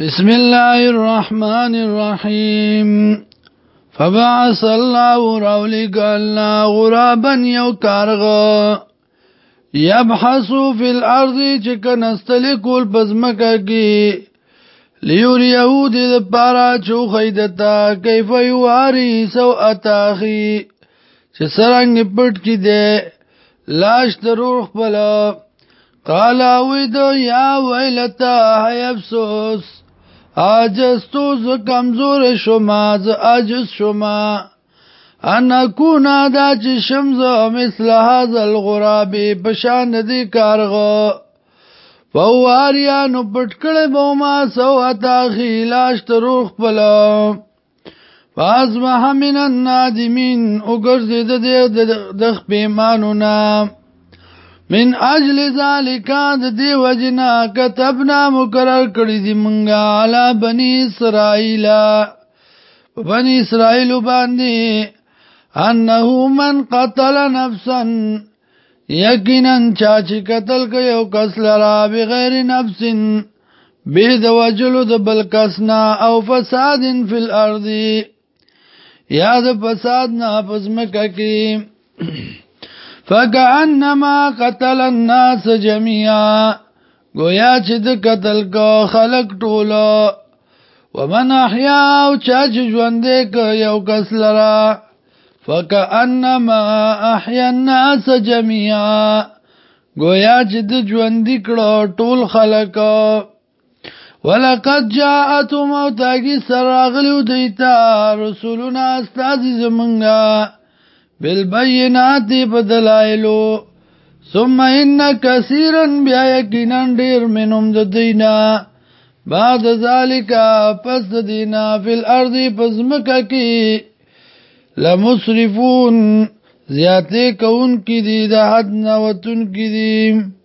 بسم الله الرحمن الرحيم فبعث الله رولك الله غرابا يو کارغا يبحث في الارض چې کنستل کول پزمکه کې لیور یهود د پارا چوخی دتا کیف یواری سو اتاخی چې سرنګ پټ کی دے لاش دروغ پلا قالا وی دو یا ویلتا حی افسوس آجستو ز کمزور شما ز آجز شما انا کونا دا چې شمز مثل هذا الغراب بشان دی کارغه فواریا نو پټکړې بوما سو اتا خیلاش تروخ پلو فاز محمن النادمین وګرځید د د خپېمانو نام من اجل ذالک د دی وجنا كتبنا مقرر کړی دی مونږه علی بنی اسرائیل بنی اسرائیل باندې انه من قتل نفسا یقینا چا چې قتل کړي او کس لرا بغیر نفس به د وجلو د بل کسنا او فساد فی الارض یا د فساد نه پزمکه کی فکانما قتل الناس جميعا گویا چې د قتل کو خلق ټوله ومن احیا او چا چې ژوندې ک یو کس لرا فکانما احیا الناس جميعا گویا چې د ژوندې کړه ټول خلق ولقد جاءتهم او تاګي سراغلو دیتا رسولنا استاد زمونږه بالبينات بدلائلو ثم ان كثيرا بيقينا دير منهم ددينا بعد ذلك پس دینا فی الارض پس مکه کی لمصرفون زیاته کون کی دی د حد نوتون کی دی